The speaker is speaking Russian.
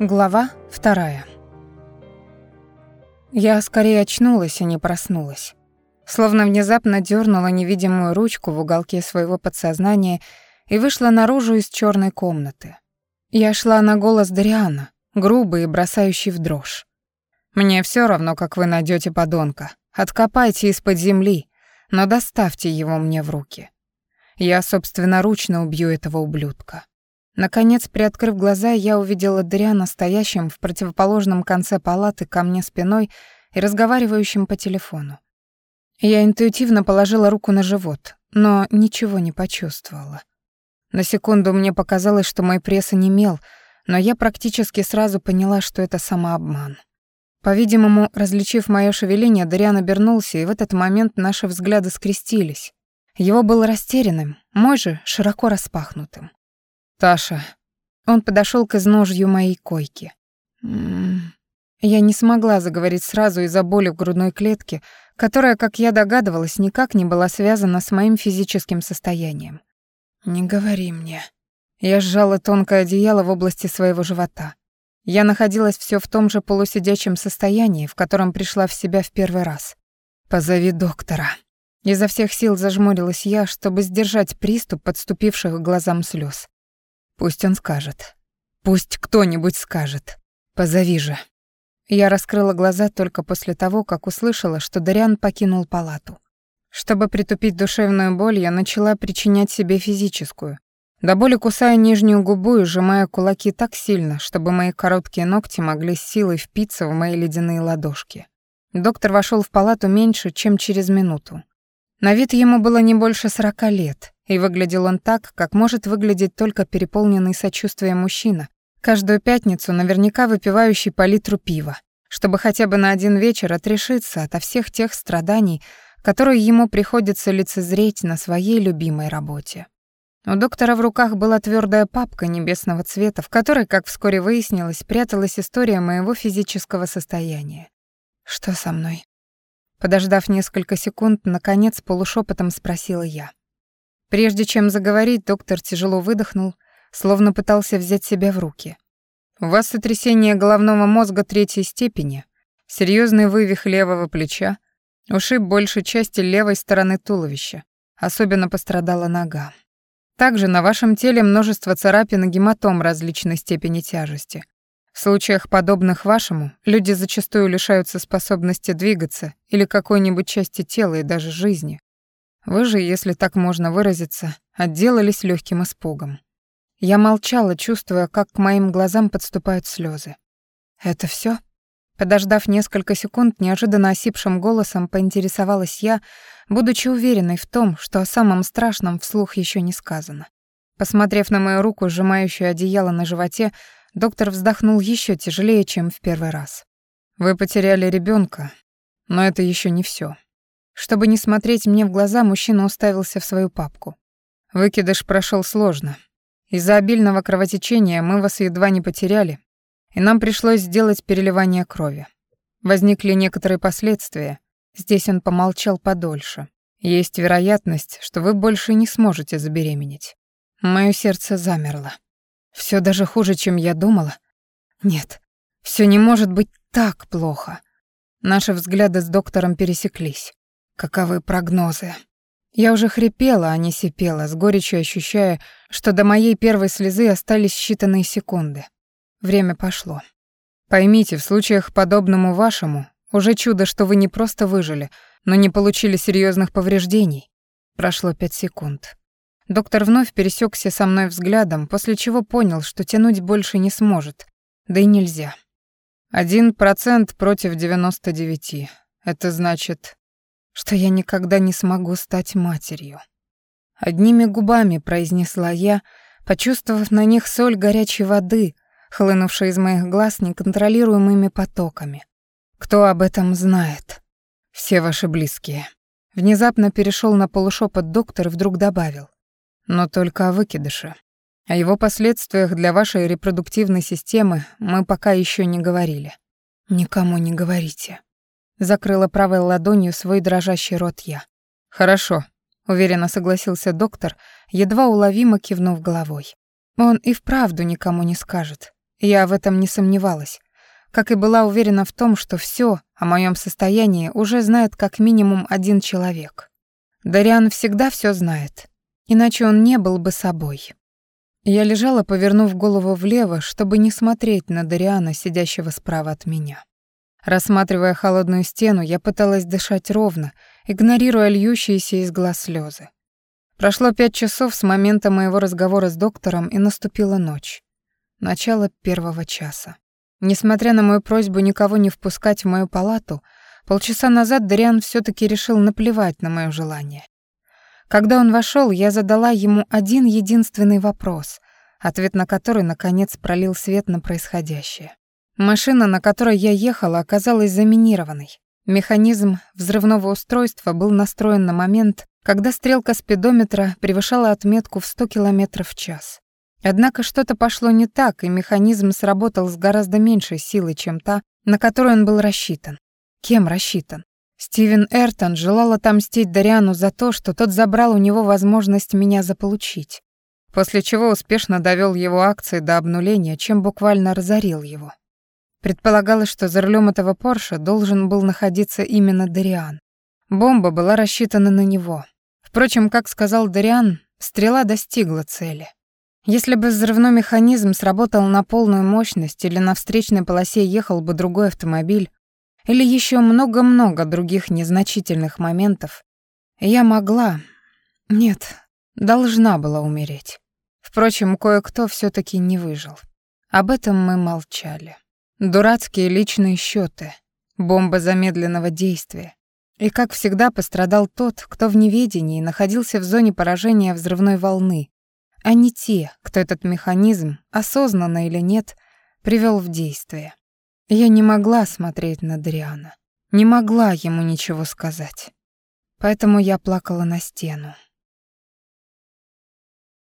Глава вторая. Я скорее очнулась, а не проснулась. Словно внезапно дернула невидимую ручку в уголке своего подсознания и вышла наружу из черной комнаты. Я шла на голос Дариана, грубый и бросающий в дрожь. «Мне все равно, как вы найдете подонка. Откопайте из-под земли, но доставьте его мне в руки. Я собственноручно убью этого ублюдка». Наконец, приоткрыв глаза, я увидела Дриана стоящим в противоположном конце палаты ко мне спиной и разговаривающим по телефону. Я интуитивно положила руку на живот, но ничего не почувствовала. На секунду мне показалось, что мой пресс онемел, но я практически сразу поняла, что это самообман. По-видимому, различив моё шевеление, Дариан обернулся, и в этот момент наши взгляды скрестились. Его был растерянным, мой же широко распахнутым. «Таша». Он подошел к изножью моей койки. М -м -м. Я не смогла заговорить сразу из-за боли в грудной клетке, которая, как я догадывалась, никак не была связана с моим физическим состоянием. «Не говори мне». Я сжала тонкое одеяло в области своего живота. Я находилась все в том же полусидячем состоянии, в котором пришла в себя в первый раз. «Позови доктора». Изо всех сил зажмурилась я, чтобы сдержать приступ подступивших к глазам слез. Пусть он скажет. Пусть кто-нибудь скажет. Позови же. Я раскрыла глаза только после того, как услышала, что Дариан покинул палату. Чтобы притупить душевную боль, я начала причинять себе физическую. До боли кусая нижнюю губу и сжимая кулаки так сильно, чтобы мои короткие ногти могли с силой впиться в мои ледяные ладошки. Доктор вошел в палату меньше, чем через минуту. На вид ему было не больше сорока лет, и выглядел он так, как может выглядеть только переполненный сочувствием мужчина, каждую пятницу наверняка выпивающий по литру пива, чтобы хотя бы на один вечер отрешиться ото всех тех страданий, которые ему приходится лицезреть на своей любимой работе. У доктора в руках была твердая папка небесного цвета, в которой, как вскоре выяснилось, пряталась история моего физического состояния. «Что со мной?» Подождав несколько секунд, наконец полушепотом спросила я. Прежде чем заговорить, доктор тяжело выдохнул, словно пытался взять себя в руки. «У вас сотрясение головного мозга третьей степени, серьезный вывих левого плеча, ушиб большей части левой стороны туловища, особенно пострадала нога. Также на вашем теле множество царапин и гематом различной степени тяжести. В случаях, подобных вашему, люди зачастую лишаются способности двигаться или какой-нибудь части тела и даже жизни. Вы же, если так можно выразиться, отделались легким испугом. Я молчала, чувствуя, как к моим глазам подступают слезы. «Это все? Подождав несколько секунд, неожиданно осипшим голосом поинтересовалась я, будучи уверенной в том, что о самом страшном вслух еще не сказано. Посмотрев на мою руку, сжимающую одеяло на животе, доктор вздохнул еще тяжелее, чем в первый раз. «Вы потеряли ребенка, но это еще не все. Чтобы не смотреть мне в глаза, мужчина уставился в свою папку. Выкидыш прошел сложно. Из-за обильного кровотечения мы вас едва не потеряли, и нам пришлось сделать переливание крови. Возникли некоторые последствия. Здесь он помолчал подольше. Есть вероятность, что вы больше не сможете забеременеть. Моё сердце замерло. Всё даже хуже, чем я думала. Нет, всё не может быть так плохо. Наши взгляды с доктором пересеклись. Каковы прогнозы? Я уже хрипела, а не сипела, с горечью ощущая, что до моей первой слезы остались считанные секунды. Время пошло. Поймите, в случаях подобному вашему, уже чудо, что вы не просто выжили, но не получили серьезных повреждений. Прошло пять секунд. Доктор вновь пересекся со мной взглядом, после чего понял, что тянуть больше не сможет. Да и нельзя. Один процент против девяносто девяти. Это значит что я никогда не смогу стать матерью. Одними губами произнесла я, почувствовав на них соль горячей воды, хлынувшей из моих глаз неконтролируемыми потоками. Кто об этом знает? Все ваши близкие. Внезапно перешел на полушепот доктор и вдруг добавил. Но только о выкидыше. О его последствиях для вашей репродуктивной системы мы пока еще не говорили. Никому не говорите. Закрыла правой ладонью свой дрожащий рот я. «Хорошо», — уверенно согласился доктор, едва уловимо кивнув головой. «Он и вправду никому не скажет. Я в этом не сомневалась, как и была уверена в том, что все о моем состоянии уже знает как минимум один человек. Дариан всегда все знает, иначе он не был бы собой. Я лежала, повернув голову влево, чтобы не смотреть на Дариана, сидящего справа от меня. Рассматривая холодную стену, я пыталась дышать ровно, игнорируя льющиеся из глаз слезы. Прошло пять часов с момента моего разговора с доктором, и наступила ночь. Начало первого часа. Несмотря на мою просьбу никого не впускать в мою палату, полчаса назад Дариан все таки решил наплевать на моё желание. Когда он вошел, я задала ему один единственный вопрос, ответ на который, наконец, пролил свет на происходящее. Машина, на которой я ехала, оказалась заминированной. Механизм взрывного устройства был настроен на момент, когда стрелка спидометра превышала отметку в 100 км в час. Однако что-то пошло не так, и механизм сработал с гораздо меньшей силой, чем та, на которую он был рассчитан. Кем рассчитан? Стивен Эртон желал отомстить Дариану за то, что тот забрал у него возможность меня заполучить, после чего успешно довел его акции до обнуления, чем буквально разорил его. Предполагалось, что за рулем этого Порше должен был находиться именно Дариан. Бомба была рассчитана на него. Впрочем, как сказал Дариан, стрела достигла цели. Если бы взрывной механизм сработал на полную мощность или на встречной полосе ехал бы другой автомобиль, или еще много-много других незначительных моментов, я могла, нет, должна была умереть. Впрочем, кое-кто все таки не выжил. Об этом мы молчали. Дурацкие личные счеты, бомба замедленного действия. И, как всегда, пострадал тот, кто в неведении находился в зоне поражения взрывной волны, а не те, кто этот механизм, осознанно или нет, привел в действие. Я не могла смотреть на Дриана, не могла ему ничего сказать. Поэтому я плакала на стену.